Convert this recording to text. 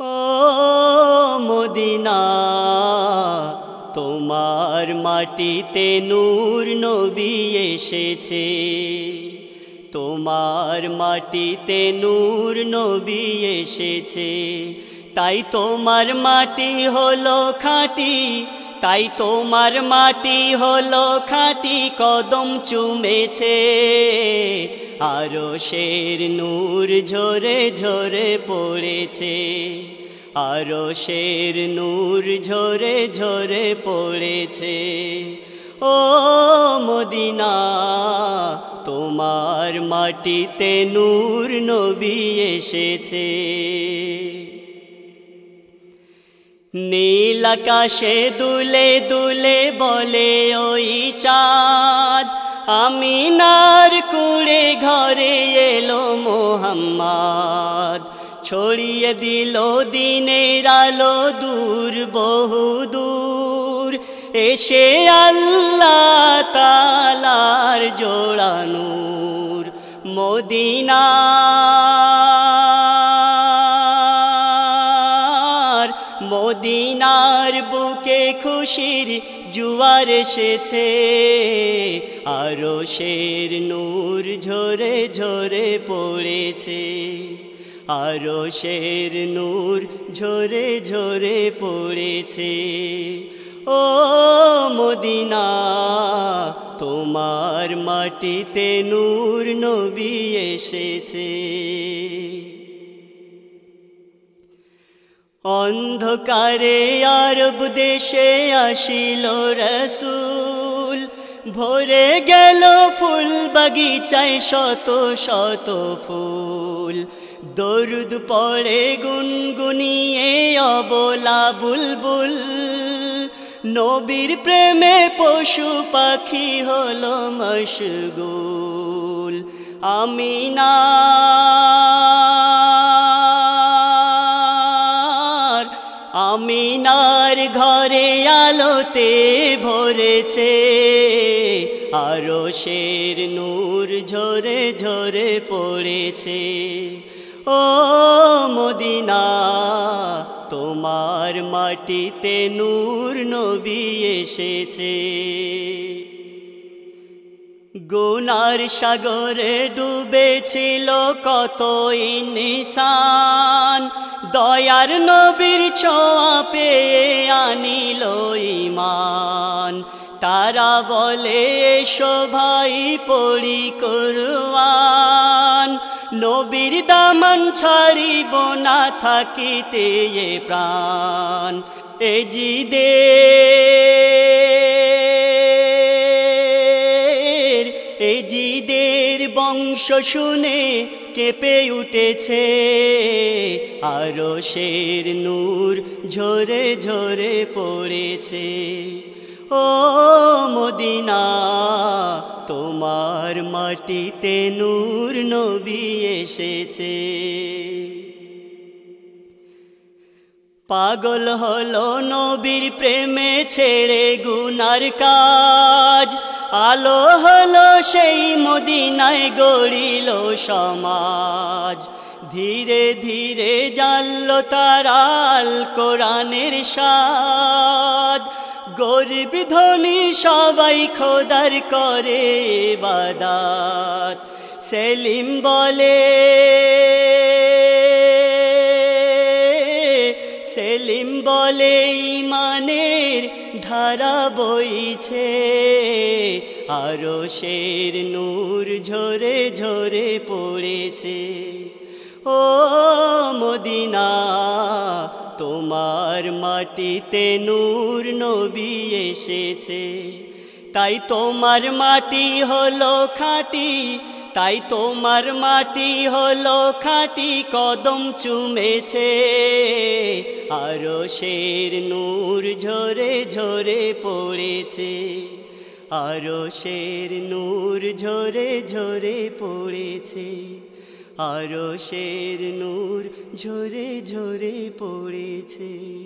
ও Medina, তোমার মাটিতে নূর নবী এসেছে। তোমার মাটিতে নূর নবী এসেছে। তাই তোমার মাটি হলো খাঁটি, তাই তোমার মাটি হলো খাঁটি, কদম চুমেছে। আরও শের নূর ঝরে ঝরে পড়েছে। আরও শের নূর ঝরে ঝরে পড়েছে। ও মদিনা, তোমার মাটিতে নূর নবী এসেছে। নীল আকাশে দুলে দুলে বলে ওই চাঁদ। আমিনার কুড়ে ঘরে এলো মোহাম্মদ। ছড়িয়ে দিল দিনের আলো দূর, বহু দূর। এসে আল্লাহ তালার জোড়ানুর মদিনা মদিনার। মদিনার বুকে খুশির জুয়ার এসেছে, আরও শের নূর ঝরে ঝরে পড়েছে, আরও শের নূর ঝরে ঝরে পড়েছে। ও মদিনা, তোমার মাটিতে নূর নবী এসেছে। অন্ধকারে আরব দেশে আসিল রসুল। ভরে গেল ফুল বাগিচায় শত শত ফুল। দরুদ পড়ে গুনগুনিয়ে অবলা বুলবুল। নবীর প্রেমে পশু পাখি হলো মশগুল। আমিনা আমিনার ঘরে আলোতে ভরেছে আরও শের নূর ঝরে ঝরে পড়েছে। ও মদিনা, তোমার মাটিতে নূর নবী এসেছে। গুনার সাগরে ডুবেছিল কত নিশান দয়ার নবীর ছোঁয়া পেয়ে আনিল ইমান তারা বলে, এসো ভাই, পড়ি করুয়ান নবীর দামান ছাড়িব না, থাকিতে প্রাণ। এ জিদে এজিদের বংশ শুনে কেঁপে উঠেছে? আরও শের নূর ঝরে ঝরে পড়েছে। ও মদিনা, তোমার মাটিতে নূর নবী এসেছে। পাগল হলো নবীর প্রেমে ছেড়ে গুনার কাজ। আলো হলো সেই মদিনায় গড়িল সমাজ। ধীরে ধীরে জানল তারাল কোরআনের সাদ গরিব ধনী সবাই খোদার করে বাদাত। সেলিম বলে সেলিম বলে, ইমানের ধারা বইছে। আরও শের নূর ঝরে ঝরে পড়েছে। ও মদিনা, তোমার মাটিতে নূর নবী এসেছে। তাই তোমার মাটি হলো খাঁটি, তাই তোমার মাটি হলো খাঁটি, কদম চুমেছে। আরও শের নূর ঝরে ঝরে পড়েছে। আরও শের নূর ঝরে ঝরে পড়েছে। আরও শের নূর ঝরে ঝরে পড়েছে।